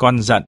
con giận.